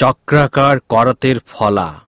চক্রাকার করতের ফলা।